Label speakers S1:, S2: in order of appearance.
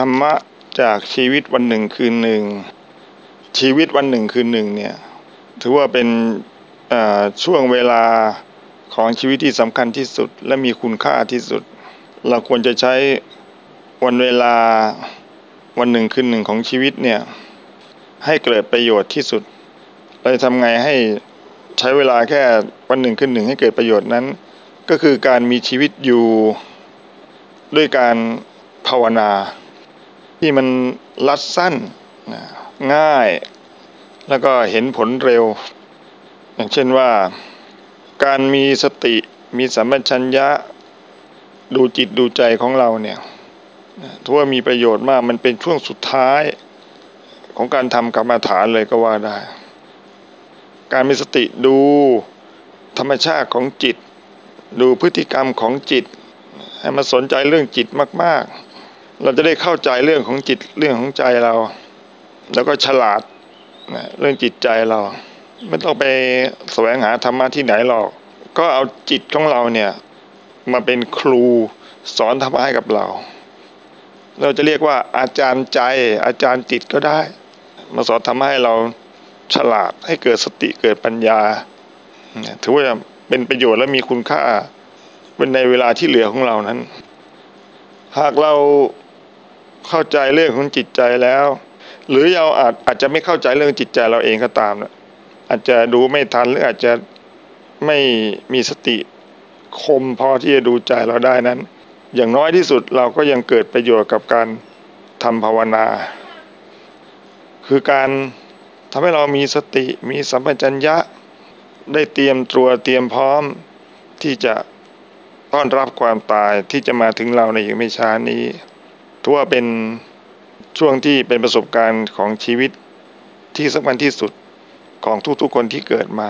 S1: ธรรมะจากชีวิตวันหนึ่งคืนหนึ่ง ชีวิตวันหนึ่งคืนหนึ่งเนี่ยถือว่าเป็นช่วงเวลาของชีวิตที่สำคัญที่สุดและมีคุณค่าที่สุด เราควรจะใช้วันเวลาวันหนึ่งคืนหนึ่งของชีวิตเนี่ยให้เกิดประโยชน์ที่สุด เราจะทำไงให้ใช้เวลาแค่วันหนึ่งคืนหนึ่งให้เกิดประโยชน์นั้น ก็คือการมีชีวิตอยู่ด้วยการภาวนา ที่มันลัดสั้นง่าย แล้วก็เห็นผลเร็ว อย่างเช่นว่า การมีสติมีสัมปชัญญะดูจิตดูใจของเราเนี่ยถือว่ามีประโยชน์มากมันเป็นช่วงสุดท้ายของการทำกรรมฐานเลยก็ว่าได้ การมีสติดูธรรมชาติของจิต ดูพฤติกรรมของจิต ให้มาสนใจเรื่องจิตมาก ๆ เราจะได้เข้าใจเรื่องของจิตเรื่องของใจเรา แล้วก็ฉลาดนะเรื่องจิตใจเรา ไม่ต้องไปแสวงหาธรรมะที่ไหนหรอก ก็เอาจิตของเราเนี่ยมาเป็นครูสอนธรรมะให้กับเรา เราจะเรียกว่าอาจารย์ใจ อาจารย์จิตก็ได้ มาสอนทำให้เราฉลาดให้เกิดสติเกิดปัญญาถือว่าเป็นประโยชน์และมีคุณค่าเป็นในเวลาที่เหลือของเรานั้น หากเรา เข้าใจเรื่องของจิตใจแล้ว หรือเราอาจอาจจะไม่เข้าใจเรื่องจิตใจเราเองก็ตามนะอาจจะดูไม่ทันหรืออาจจะไม่มีสติคมพอที่จะดูใจเราได้นั้น อย่างน้อยที่สุดเราก็ยังเกิดประโยชน์กับการทำภาวนา คือการทำให้เรามีสติมีสัมปชัญญะ ได้เตรียมตัวเตรียมพร้อมที่จะต้อนรับความตายที่จะมาถึงเราในอีกไม่ช้านี้ ถือว่าเป็นช่วงที่เป็นประสบการณ์ของชีวิตที่สำคัญที่สุดของทุกๆคนที่เกิดมา